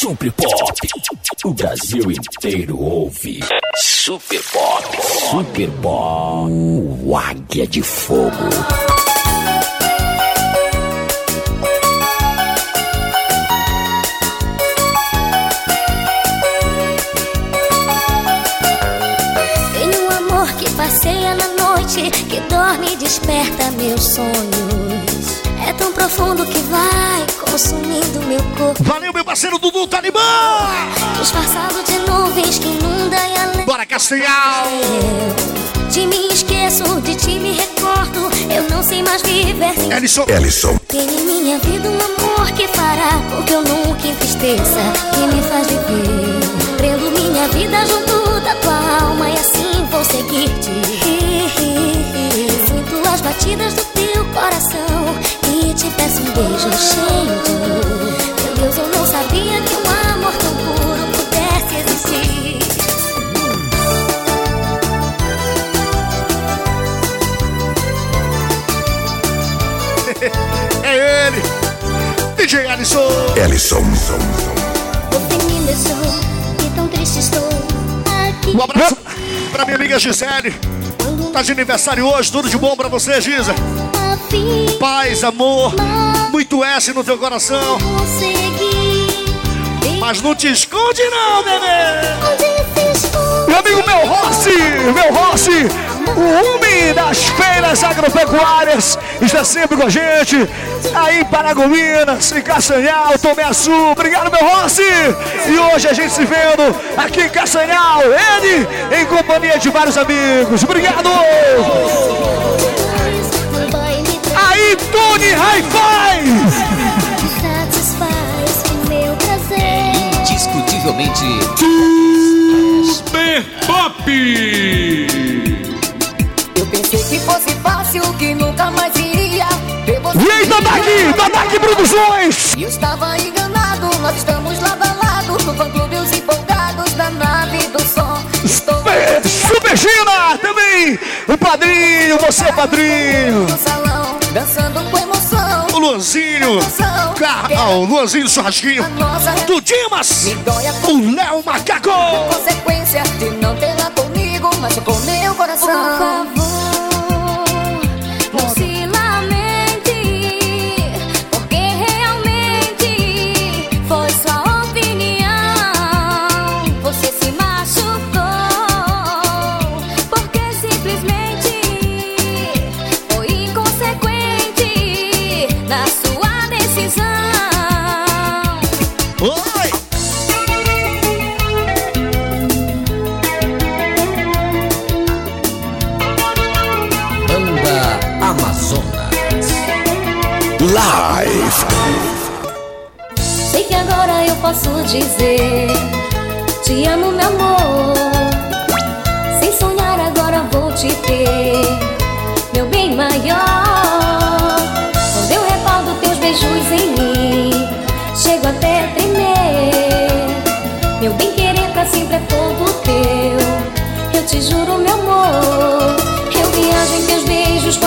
Super Pop. O Brasil inteiro ouve. Super Pop. Super Pop. O Águia de Fogo. Tenho um amor que passeia na noite, que dorme e desperta meus sonhos. Tão profundo que vai consumindo meu corpo. Valeu, meu parceiro Dudu Talibã! Disfarçado de nuvens que inunda e além. Bora, Castanhal! De mim esqueço, de ti me recordo. Eu não sei mais viver sem Ellison. Ellison. Tem em minha vida um amor que fará com que eu nunca entristeça, que me faz viver. Prendo minha vida junto da tua alma e assim vou seguir-te. Sinto as batidas do teu coração te peço um beijo cheio de amor. Meu Deus, eu não sabia que um amor tão puro pudesse existir. É ele! DJ Ellison! Ellison. Você me deixou e tão triste estou aqui. Um abraço pra minha amiga Gisele. Tá de aniversário hoje, tudo de bom pra você, Gisa. Paz, amor, muito S no teu coração. Mas não te esconde não, bebê! Meu amigo Meu Rossi, Meu Rossi, o homem das feiras agropecuárias, está sempre com a gente. Aí em Paragominas, em Castanhal, Tomé Açu. Obrigado, meu Rossi! E hoje a gente se vendo aqui em Castanhal, ele em companhia de vários amigos. Obrigado! Aí, Tony Hi-Fi! satisfaz o meu prazer. Indiscutivelmente. Super Pop! Eu pensei que fosse fácil, que nunca mais iria ver você. E aí, Dadaque, Dadaque Produções! E eu estava enganado, nós estamos lado a lado No fã-clube os empolgados da nave do som Estou É, Super Gina, também o padrinho, você é padrinho. Dançando com emoção. O Luanzinho, Car... ah, o Luanzinho nossa do Dimas, me dói a o Léo Macaco. consequência de não tê-la comigo Mas com meu Por coração favor, Oi! Banda Amazonas. Live. Sei que agora eu posso dizer Te amo, meu amor Sem sonhar agora vou te ter Meu bem maior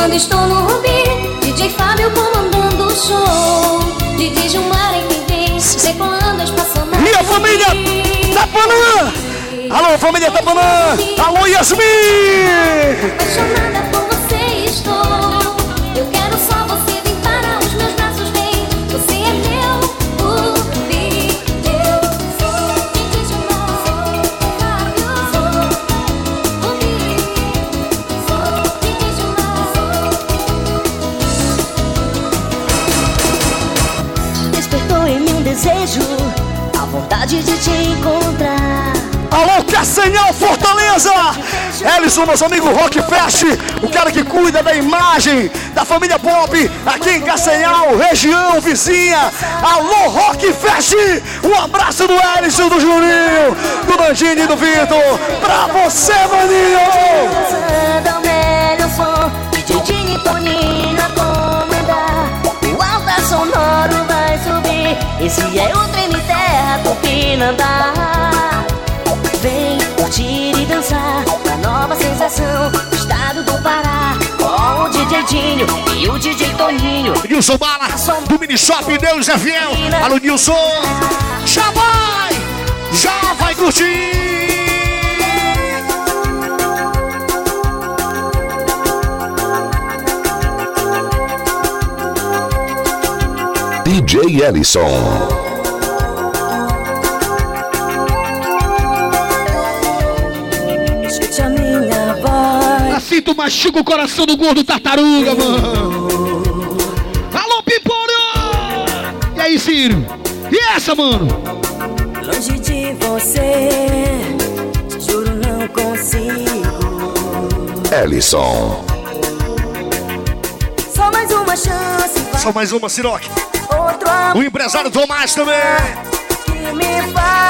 quando estou no Rubi DJ Fábio comandando o show DJ Gilmar em vem Decolando a espaçonave Minha família Tapanã! Alô, família Tapanã! Alô, Yasmin! Apaixonada Castanhal Fortaleza! Ellison, nosso amigo Rock Fest, o cara que cuida da imagem da família Pop aqui em Castanhal, região vizinha. Alô, Rock Fest! Um abraço do Ellison, do Juninho, do Dandini e do Vitor. Pra você, maninho! Lançando o melhor som, DJ Dini Toninho a comandar. O alta sonoro vai subir. Esse é o trem terra Tupinambá. Dançar a nova sensação do estado do Pará. Com o DJ Dinho e o DJ Toninho. Nilson Bala, do Mini Shop Deus é Fiel. Alô, Nilson. Chama! curtir. DJ Ellison. Tu machuca o coração do gordo tartaruga, mano. Alô, Pimpolho! E aí, Ciro? E essa, mano? Longe de você, juro não consigo. Ellison. Só mais uma chance, vai Só mais uma, amor O empresário Tomás também. que me faça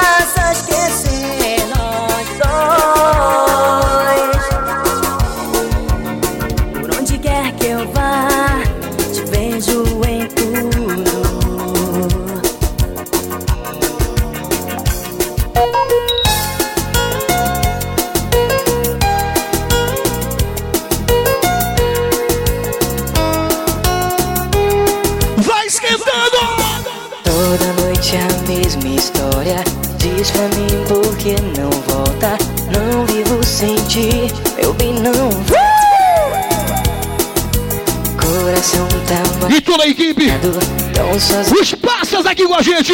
com a gente.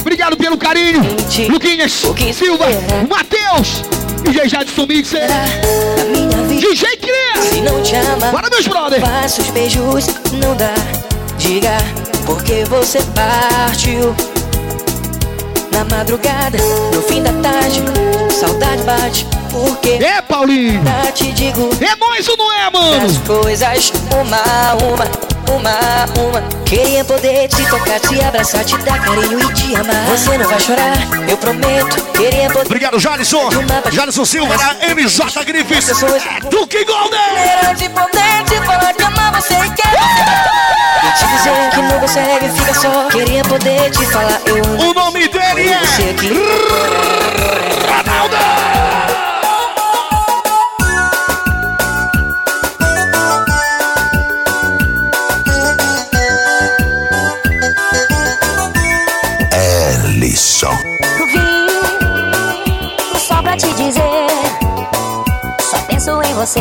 Obrigado pelo carinho. Luquinhas, Silva, Matheus, DJ Jadson Mixer, A DJ Cria. Bora, meus brother. faço os beijos, não dá. Diga porque você partiu. Na madrugada, no fim da tarde, saudade bate. Porque É, Paulinho. tá, te digo É nós ou não é, mano? as coisas uma, uma, uma, uma. Queria poder te tocar, te abraçar, te dar carinho e te amar. Você não vai chorar, eu prometo. Queria poder. Obrigado, Jalisson. Jalisson Silva da MJ Grifes. É Duque Golden. De poder te falar que ama você e quer te dizer que não consegue, fica só Queria poder te falar, eu amo O nome dele é aqui Ronaldo. Você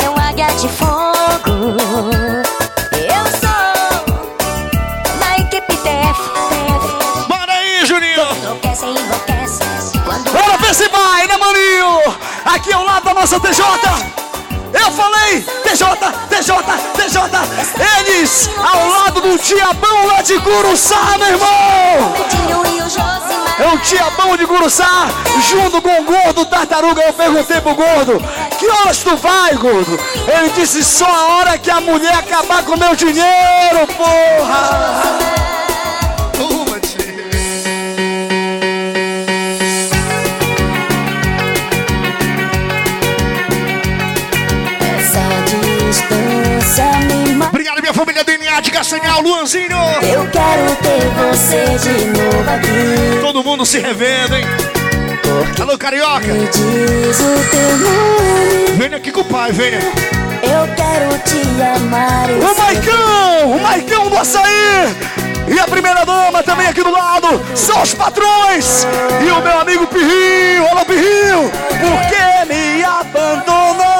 Meu águia de fogo Eu sou Na equipe TF Bora aí, Juninho. Enlouquece, enlouquece Bora ver se vai, né, maninho? Aqui ao lado da nossa TJ. Eu falei, TJ, TJ, TJ. Eles ao lado do Diabão lá de Curuçá, meu irmão. É o Diabão de Curuçá, junto com o gordo tartaruga. Eu perguntei pro gordo: Que horas tu vai, gordo? Ele disse: Só a hora que a mulher acabar com meu dinheiro, porra. DNA de Castanhal, Luanzinho. Eu quero ter você de novo aqui Todo mundo se revendo, hein? Alô, Carioca. Me diz o teu nome Venha aqui com o pai, venha. Eu quero te amar O Maicão, o Maicão do Açaí. E a primeira dama também aqui do lado. São os patrões. E o meu amigo Pirrinho. Alô, Pirrinho. Por que me abandonou?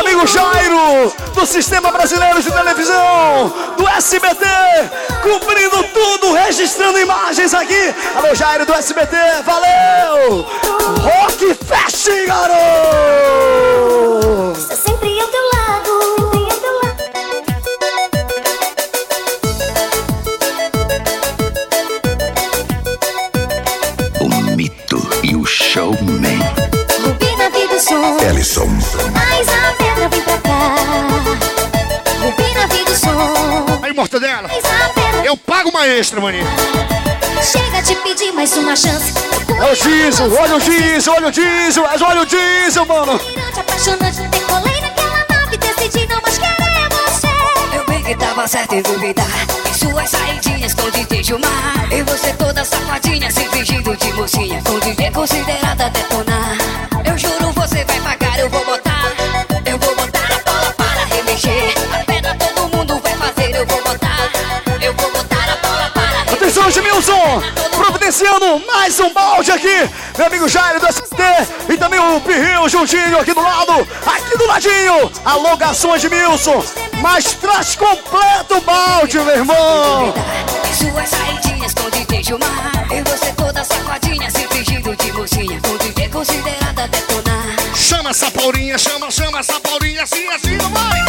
Amigo Jairo, do Sistema Brasileiro de Televisão, SBT, cumprindo tudo, registrando imagens aqui. Alô, Jairo do SBT, valeu! Rock Fest, garoto! Estou sempre ao teu lado Sempre ao teu lado O mito e o showman. Rubi na vida som Ellison. Mortadela. Eu pago uma extra, maninho. Chega de pedir mais uma chance. É o diesel, olha o diesel, olha o diesel, mas olha o diesel, mano. Apaixonante, decolei naquela nave, decidi não mais querer você. Eu bem que tava certo em duvidar Em suas saidinhas com DJ Gilmar E você toda safadinha se fingindo de mocinha Com DJ considerada detonar Eu juro você vai pagar, eu vou botar providenciando mais um balde aqui. Meu amigo Jairo do ST e também o Pirril juntinho aqui do lado, aqui do ladinho. Alô, garçom Edmilson, mas traz completo o balde, meu irmão. Suas saidinhas com DJ Gilmar E você toda safadinha se fingindo de mocinha Com DJ considerada detonar Chama essa Paulinha, chama, chama essa Paulinha, assim, assim, vai!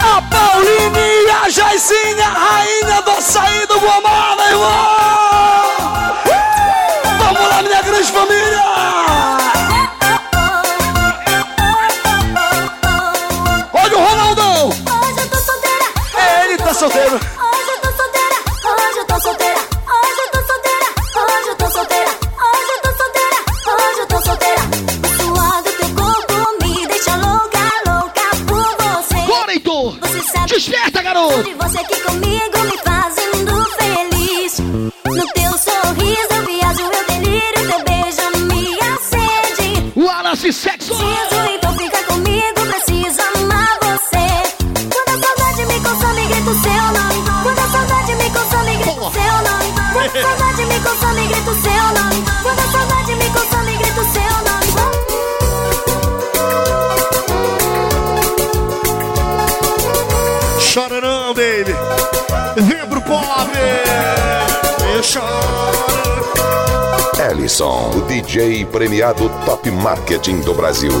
A Paulinha Jaizinha, rainha do açaí do Guamá, meu irmão. Vamos lá, minha grande família. Olha o Ronaldão. Hoje eu tô solteira. Ele tá solteiro. Choro! Ellison, o DJ premiado Top Marketing do Brasil.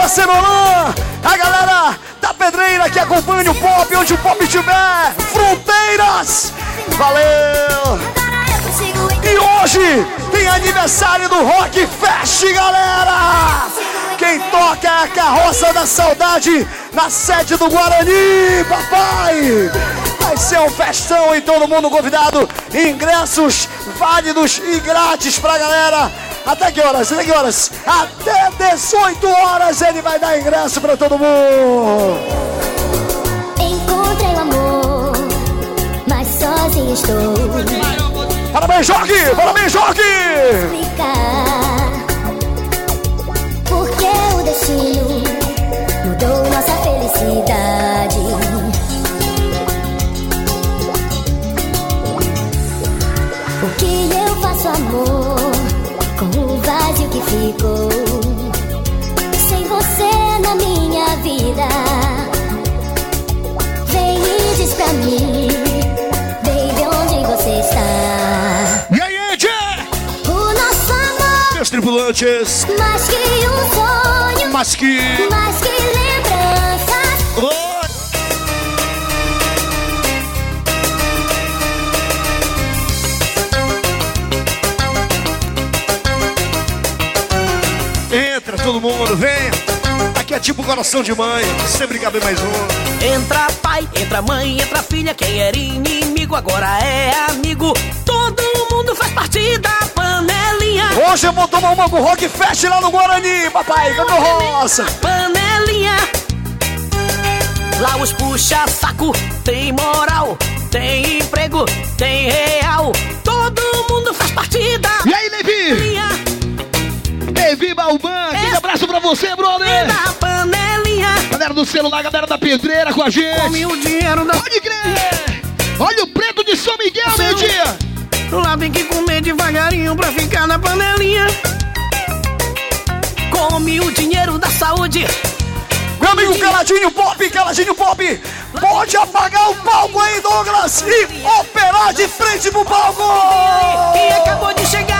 Parceiro Alain, a galera da Pedreira que acompanha o pop, onde o pop estiver. Fronteiras! Valeu! E hoje tem aniversário do Rock Fest, galera! Quem toca é a Carroça da Saudade na sede do Guarani, papai! Vai ser um festão e todo mundo convidado. Ingressos válidos e grátis pra galera. Até que horas? Até que horas? Até 18 horas ele vai dar ingresso pra todo mundo. Encontrei o amor, mas sozinha estou. Parabéns, Jorge! Parabéns, Jorge! Que ficou Sem você na minha vida Vem e diz pra mim Baby, onde você está? E aí, Ed? O nosso amor, Meus tripulantes! mais que um sonho, Mas que... mais que lembranças. Tipo coração de mãe, sempre cabe mais um. Entra pai, entra mãe, entra filha. Quem era inimigo agora é amigo. Todo mundo faz parte da panelinha. Hoje eu vou tomar uma com Rock Fest lá no Guarani, papai, Canto Roça. Panelinha. Lá os puxa saco, tem moral, tem emprego, tem real. Todo mundo faz parte da E aí, Levi? panelinha. Levi Balban, aquele abraço pra você, brother! Da panelinha. Galera do celular, galera da pedreira com a gente! Come o dinheiro da Pode crer! Olha o preto de São Miguel, Seu- meio-dia! Lá tem que comer devagarinho pra ficar na panelinha. Come o dinheiro da saúde. Meu Meu amigo Caladinho Pop, Caladinho Pop, pode apagar o palco aí, Douglas, e operar de frente pro palco! Quem acabou de chegar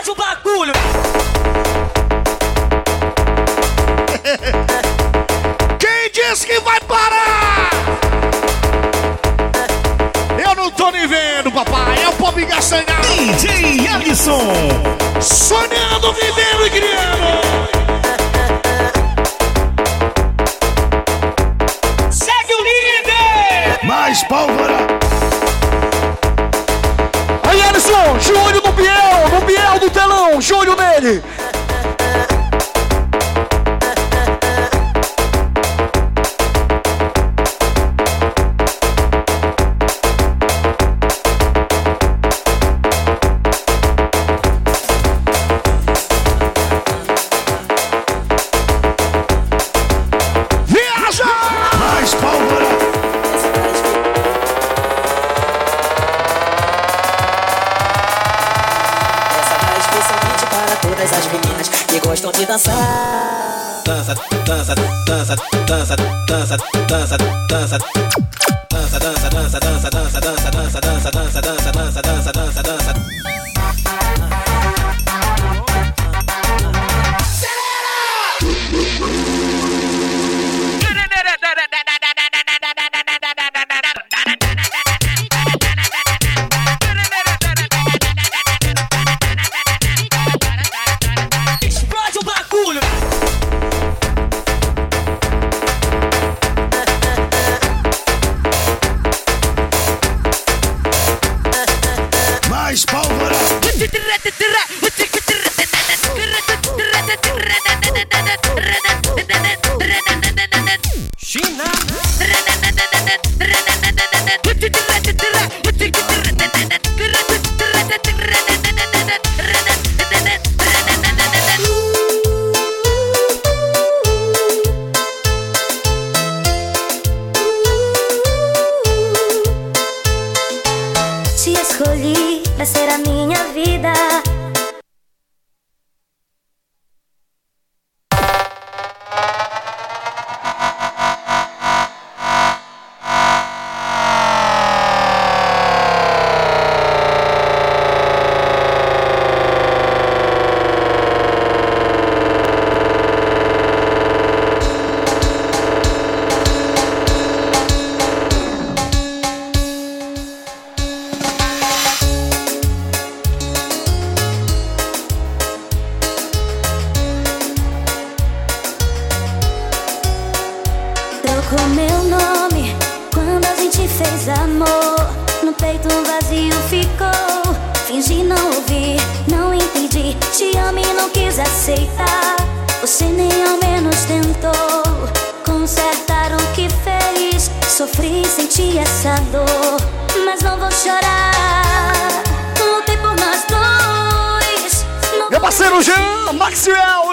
Explode o bagulho! Quem disse que vai parar? Eu não tô nem vendo, papai. É o Pop Gastanhal. DJ Alisson. Sonhando, vivendo e criando. Segue o líder! Mais pólvora. ready.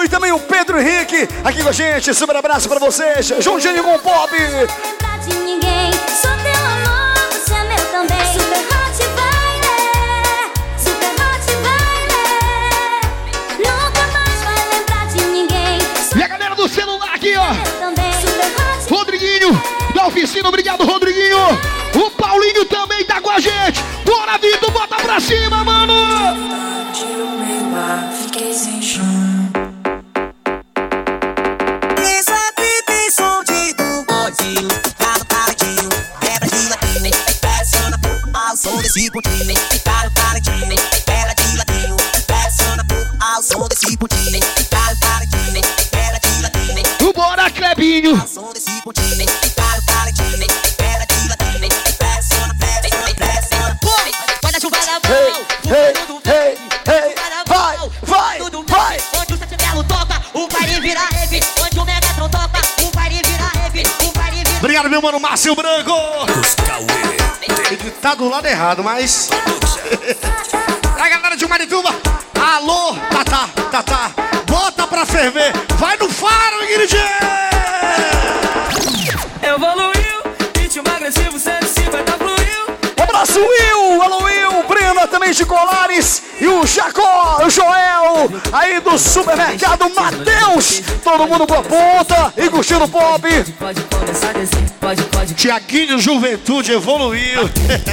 E também o Pedro Henrique aqui com a gente. Super abraço pra vocês. Juntinho com o Pop. é E a galera do celular aqui, ó. hot Rodriguinho, da oficina, obrigado, Rodriguinho. O Paulinho também tá com a gente. Bora, Vitor, bota pra cima, mano. desse pontinho. Para o talentinho, pera de ladinho. Pressiona pouco ao som desse pontinho. Para o talentinho, pera de ladinho. Bora, Clebinho! Ao som desse pontinho. Para o talentinho, pera de ladinho. Pressiona, pressiona, pressiona. de, a chuva na mão. Ei, ei, ei, vai, vai, vai. Onde de, sentinelo toca, o baile vira de, Onde o Megatron toca, o de, vira rave. Obrigado, meu mano Márcio Branco. Os Cauê tá do lado errado, mas. a galera de Marituba. Alô, Tatá, Tatá. Bota pra ferver. Vai no faro, Ingrid. Evoluiu, ritmo agressivo, 150 fluiu. Um abraço, Will! Alô, Will! Brenda também de Colares! E o Jacó, o Joel! Aí do supermercado Matheus! Todo mundo com a ponta e curtindo o pop! Pode começar a descer, pode, pode. Tiaguinho Juventude evoluiu.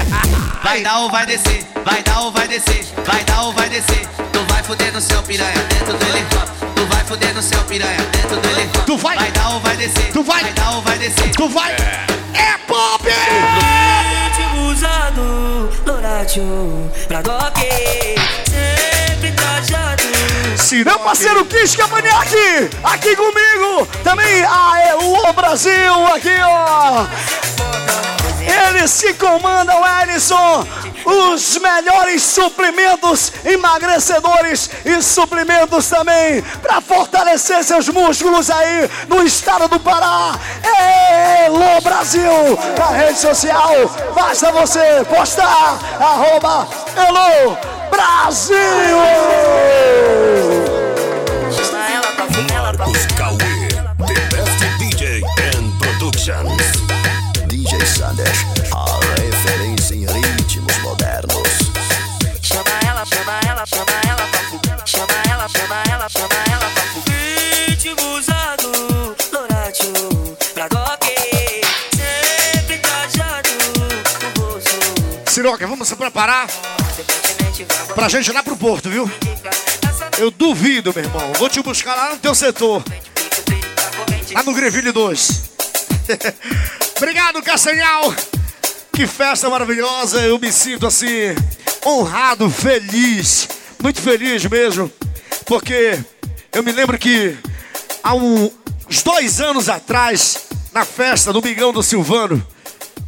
Vai dar ou vai descer, vai dar ou vai descer, vai dar ou vai descer. Tu vai fuder no seu piranha dentro do elefante. Tu vai fuder no seu piranha dentro do elefante. Tu vai. Vai dar ou vai descer, Tu vai. vai dar ou vai descer. Tu vai. É pop! Ritmo usado, Loratio, pra doc. Sempre trajado. Se meu parceiro Kiss Cavanhaque, aqui comigo! Também a Elo Brasil, aqui ó! Eles que comandam, Ellison, os melhores suplementos emagrecedores e suplementos também para fortalecer seus músculos aí no estado do Pará. Elo Brasil, na rede social, basta você postar, arroba Brasil. DJ Sanders, a referência em ritmos modernos. Chama ela, chama ela, chama ela pra fu- Chama ela, chama ela, chama ela pra fu- Ritmo usado, Loratio, pra doc. Sempre trajado, bolso. Siroca, vamos se preparar pra gente ir lá pro porto, viu? Eu duvido, meu irmão. Vou te buscar lá no teu setor. Lá no Greville 2. Obrigado, Castanhal. Que festa maravilhosa. Eu me sinto assim, honrado, feliz. Muito feliz mesmo. Porque eu me lembro que há um- uns dois anos atrás, na festa do Migão do Silvano,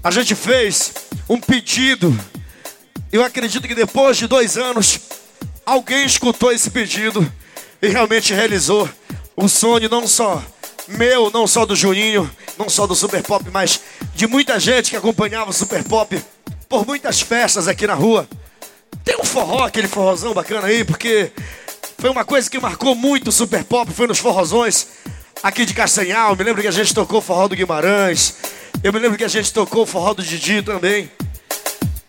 a gente fez um pedido. Eu acredito que depois de dois anos, alguém escutou esse pedido e realmente realizou o sonho não só meu, não só do Juninho, não só do Super Pop, mas de muita gente que acompanhava o Super Pop por muitas festas aqui na rua. Tem um forró, aquele forrozão bacana aí, porque foi uma coisa que marcou muito o Super Pop, foi nos forrozões aqui de Castanhal. Me lembro que a gente tocou o forró do Guimarães. Eu me lembro que a gente tocou o forró do Didi também.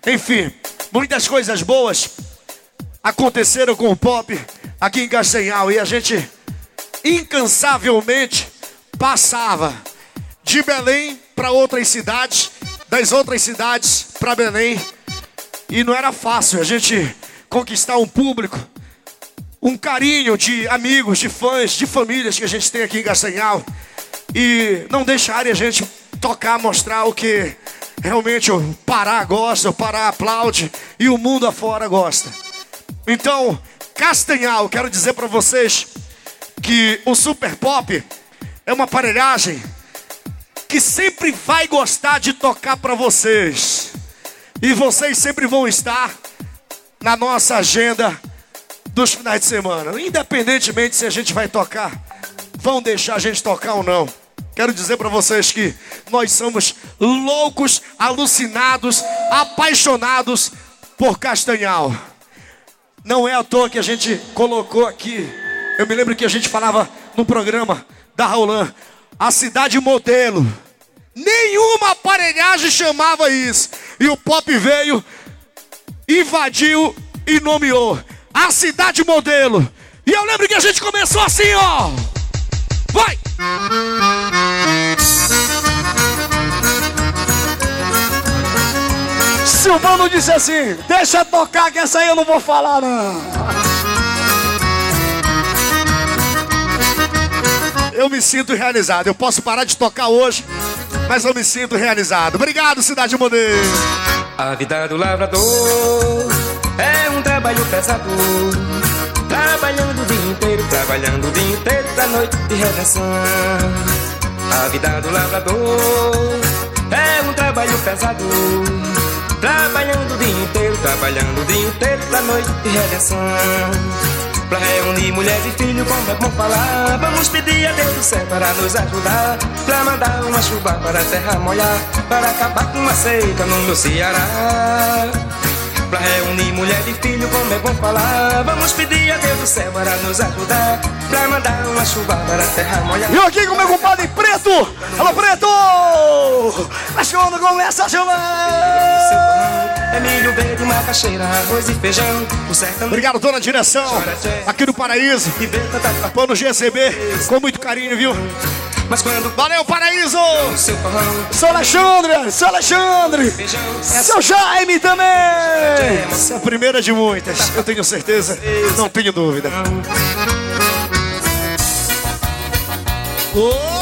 Enfim, muitas coisas boas aconteceram com o pop aqui em Castanhal e a gente incansavelmente passava de Belém para outras cidades, das outras cidades para Belém. E não era fácil a gente conquistar um público, um carinho de amigos, de fãs, de famílias que a gente tem aqui em Castanhal. E não deixarem a gente tocar, mostrar o que realmente o Pará gosta, o Pará aplaude e o mundo afora gosta. Então, Castanhal, quero dizer para vocês que o Super Pop é uma aparelhagem que sempre vai gostar de tocar para vocês. E vocês sempre vão estar na nossa agenda dos finais de semana. Independentemente se a gente vai tocar, vão deixar a gente tocar ou não. Quero dizer para vocês que nós somos loucos, alucinados, apaixonados por Castanhal. Não é à toa que a gente colocou aqui. Eu me lembro que a gente falava no programa da Raulan, a cidade modelo. Nenhuma aparelhagem chamava isso. E o pop veio, invadiu e nomeou a cidade modelo. E eu lembro que a gente começou assim, ó. Vai! Silvano disse assim: Deixa tocar, que essa aí eu não vou falar, não. Eu me sinto realizado. Eu posso parar de tocar hoje, mas eu me sinto realizado. Obrigado, Cidade Modelo. A vida do lavrador é um trabalho pesado. Trabalhando o dia inteiro, trabalhando o dia inteiro pra noite de redenção. A vida do lavrador é um trabalho pesado. Trabalhando o dia inteiro, trabalhando o dia inteiro pra noite de redenção. Pra reunir mulher e filho, como é bom falar. Vamos pedir a Deus do céu para nos ajudar. Pra mandar uma chuva para a terra molhar. Para acabar com uma seca no meu Ceará. Pra reunir mulher e filho, como é bom falar. Vamos pedir a Deus do céu para nos ajudar. Pra mandar uma chuva para a terra molhar. E eu aqui com meu compadre Preto. Alô, Preto! Mas quando começa a chover. É milho verde, macaxeira, arroz e feijão. O sertão Obrigado, dona direção. Aqui no Paraíso. Pano GCB. Com muito carinho, viu? Mas quando. Valeu, Paraíso! Seu Alexandre, seu Alexandre, seu Jaime também. Essa é a primeira de muitas, eu tenho certeza, não tenho dúvida. Oi!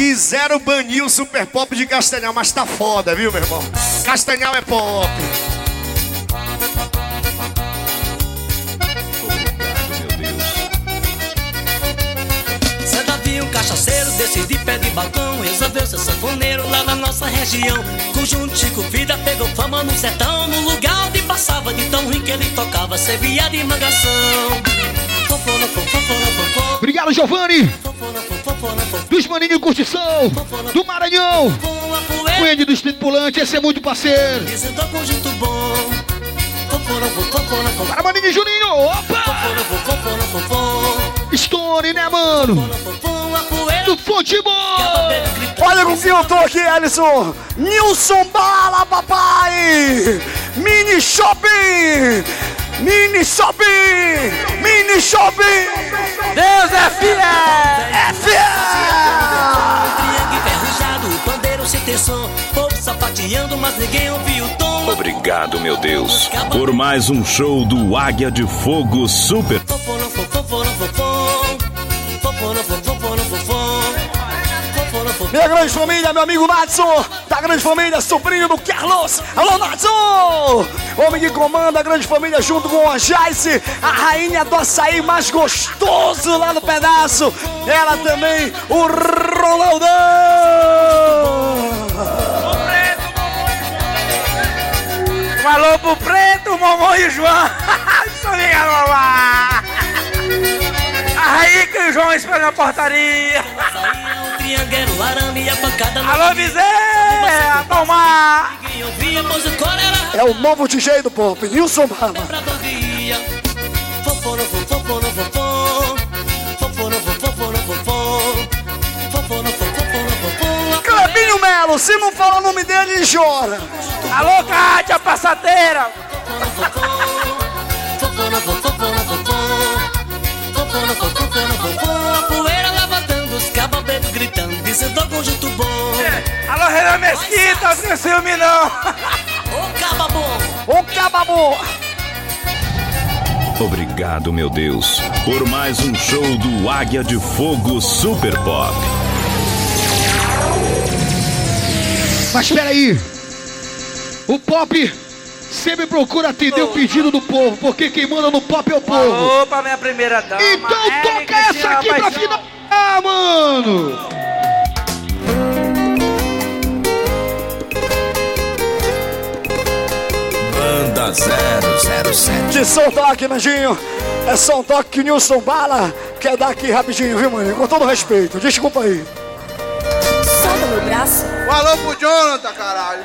Quiseram banir o Super Pop de Castanhal, mas tá foda, viu, meu irmão? Castanhal é pop. Um cachaceiro desse de pé de balcão Resolveu ser sanfoneiro lá na nossa região Conjunto Chico Vida pegou fama no sertão No lugar onde passava de tão ruim que ele tocava Servia de mangação Obrigado, Giovanni. Dos Maninho Curtição, do Maranhão. Cunha do Espírito Pulante, esse é muito parceiro. Para Maninho Juninho, opa! Stone, né, mano? Do futebol! Olha com quem eu tô aqui, Alisson. Nilson Bala, papai. Mini Shopping. Mini Shopping. Mini Shopping. Deus é fiel! É Triângulo enferrujado, o pandeiro sem ter som Povo sapateando, mas ninguém ouviu o tom Obrigado, meu Deus, por mais um show do Águia de Fogo Super. Grande família, meu amigo Natson, da grande família, sobrinho do Carlos. Alô, Natson! Homem que comanda a grande família junto com a Jaice, a rainha do açaí mais gostoso lá no pedaço. Ela também, o Ronaldão! Um alô pro Preto, Momô e João Isso aí, mamá Aí que o João espera na portaria Triangueiro, arame e a pancada Alô, o coro era É o novo DJ do Pop, Nilson Bala. Bradoria Fofona, fofona, fofona Fofona, fofona, fofona Fofona, fofona, fofona Clebinho Melo, se não fala o nome dele, ele chora. Alô, Cátia, passadeira Fofona, fofona, fofona Fofona, fofona, fofona A poeira levantando, os cababetos gritando Dizendo ao conjunto bom Alô, Renan Mesquita, não tem ciúme não Ô, caba bom Ô, caba bom Obrigado, meu Deus, por mais um show do Águia de Fogo Super Pop. Mas peraí. O pop sempre procura atender o pedido do povo, porque quem manda no pop é o povo. Opa, minha primeira dama Então toca essa aqui pra final. Ah, mano! Banda 007. De som toque, Nandinho. É som toque que o Nilson Bala quer dar aqui rapidinho, viu, mano? Com todo respeito. Desculpa aí. Solta meu braço. Um alô pro Jonathan, caralho.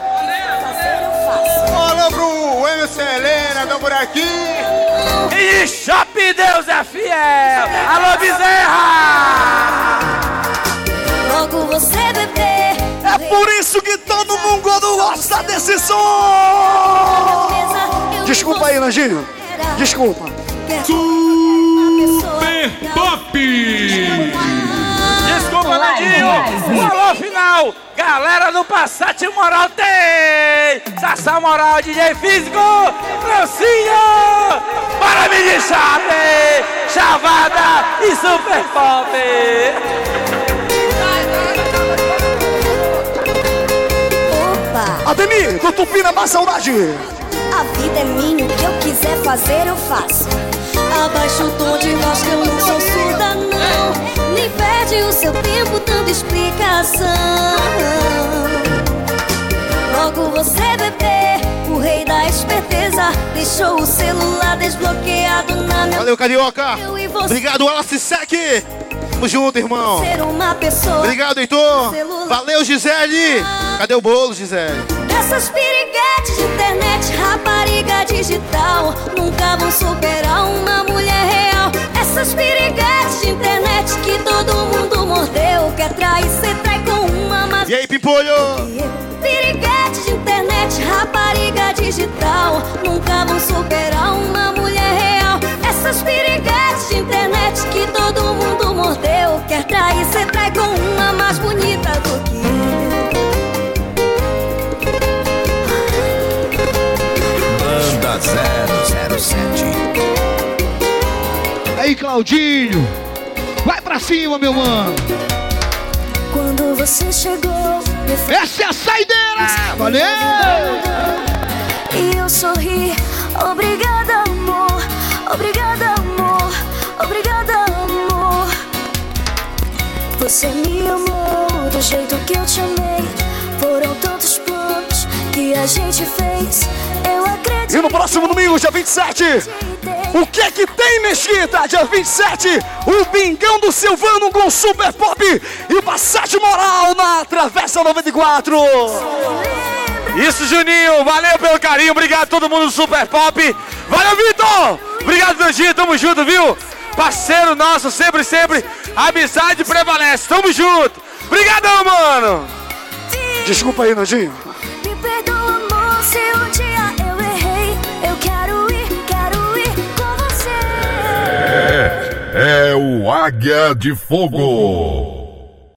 Alô pro MC Helena, meu buraquinho. E Shop Deus é fiel! Alô, Bezerra! Logo você bebê. É por isso que todo mundo gosta desse som! Desculpa aí, Nandinho. Desculpa. Super Pop! Desculpa, Nadinho! Um alô final! Galera do Passat Moral tem! Sassá Moral, DJ Físico! Francinho! Para me de chave! Chavada e Super Pop! Ademir, do Tupina mais saudade. A vida é minha, o que eu quiser fazer eu faço. Abaixa o tom de voz que eu não sou surda, não. Nem perde o seu tempo dando explicação. Deixou o celular desbloqueado na minha Valeu, Carioca. Eu e você. Obrigado, Wallace Sec. Tamo junto, irmão. Obrigado, Heitor. Valeu, Gisele. Cadê o bolo, Gisele? Essas piriguetes de internet, rapariga digital, nunca vão superar uma mulher real. Essas piriguetes de internet que todo mundo mordeu, quer trair, cê trai com uma, mas E aí, Pimpolho? Piriguete de internet, rapariga digital Nunca vão superar uma mulher real Essas piriguetes de internet que todo mundo mordeu Quer trair, cê trai com uma mais bonita do que Banda 007. Aí, Claudinho. Vai pra cima, meu mano. Quando você chegou Essa é a saideira. Valeu. E eu sorri. Obrigada, amor. Obrigada, amor. Obrigada, amor. Você me amou do jeito que eu te amei. Foram tantos planos que a gente fez. Eu acredito E no próximo domingo, dia 27, o que é que tem, Mesquita? Dia 27, o Bingão do Silvano com Super Pop e Passagem Moral na Travessa 94. Isso, Juninho. Valeu pelo carinho. Obrigado a todo mundo do Super Pop. Valeu, Vitor. Obrigado, Danjinho. Tamo junto, viu? Parceiro nosso, sempre, sempre. A amizade prevalece. Tamo junto. Obrigadão, mano. Desculpa aí, Nandinho. Me perdoa, amor, se um dia É, é o Águia de Fogo.